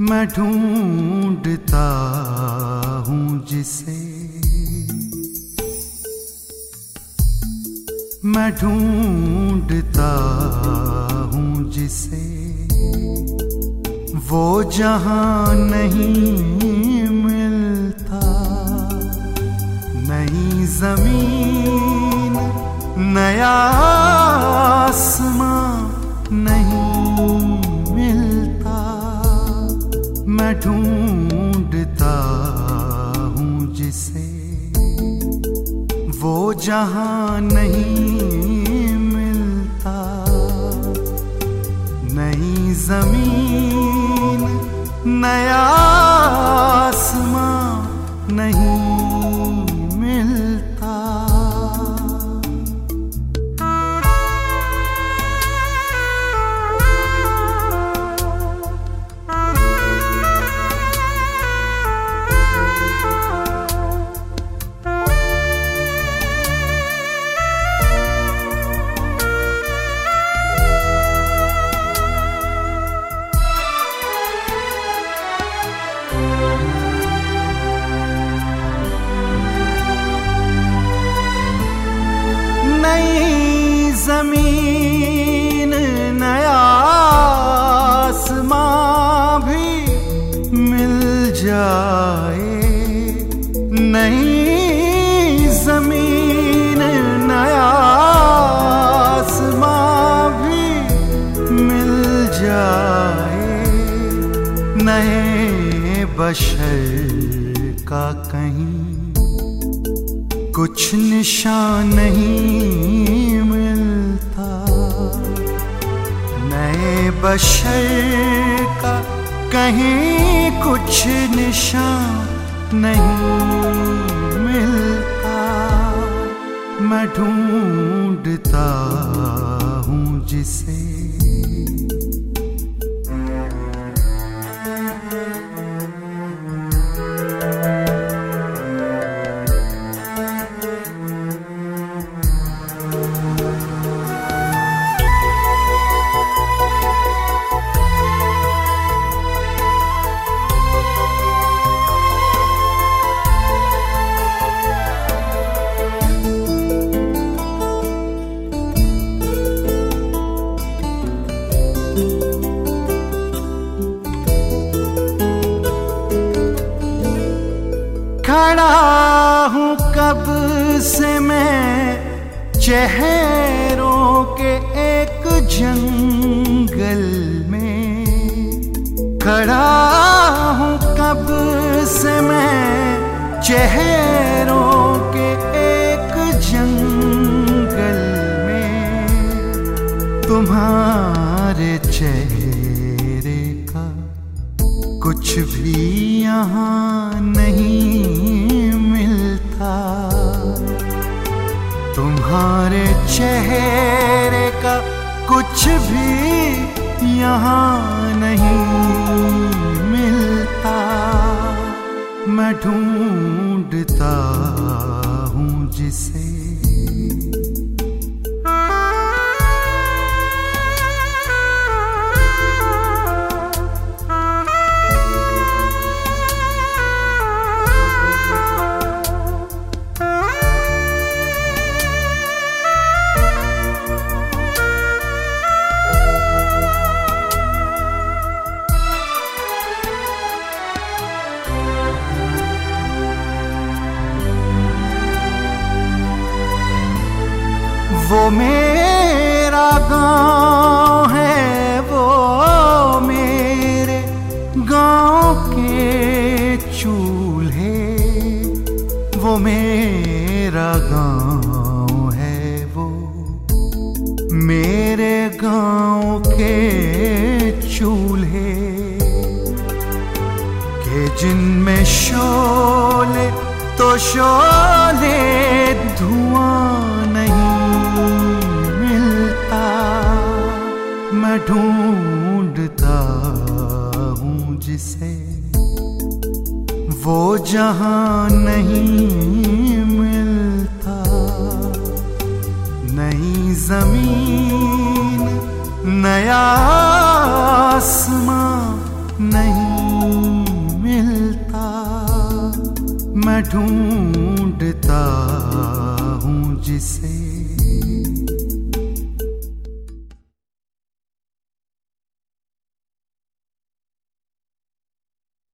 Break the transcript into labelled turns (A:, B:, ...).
A: मैं ढूंढता हूँ जिसे। मैं ढूंढता हूँ जिसे। वो जहाँ नहीं मिलता, नई ज़मीन, नया आसमां नहीं ढूंढता हूँ जिसे। वो जहाँ नहीं मिलता नई ज़मीन नया आसमां नहीं। ज़मीन, नया आसमां भी मिल जाए। नई ज़मीन, नया आसमां भी मिल जाए। नए बशर का कहीं कुछ निशान नहीं बशर का कहीं कुछ निशान नहीं मिलता। मैं ढूंढता हूँ जिसे खड़ा हूँ, कब से मैं चेहरों के एक जंगल में खड़ा हूँ, कब से मैं चेहरों के एक जंगल में तुम्हारे चेहरे का कुछ भी यहाँ नहीं तुम्हारे चेहरे का कुछ भी यहाँ नहीं मिलता। मैं ढूंढता वो मेरा गाँव है, वो मेरे गाँव के चूल्हे वो मेरा गाँव है, वो मेरे गाँव के चूल्हे के जिनमें शोले तो शोले धुआँ ढूंढता हूँ जिसे। वो जहाँ नहीं मिलता, नई ज़मीन, नया आसमां नहीं मिलता। मैं ढूंढता हूँ जिसे।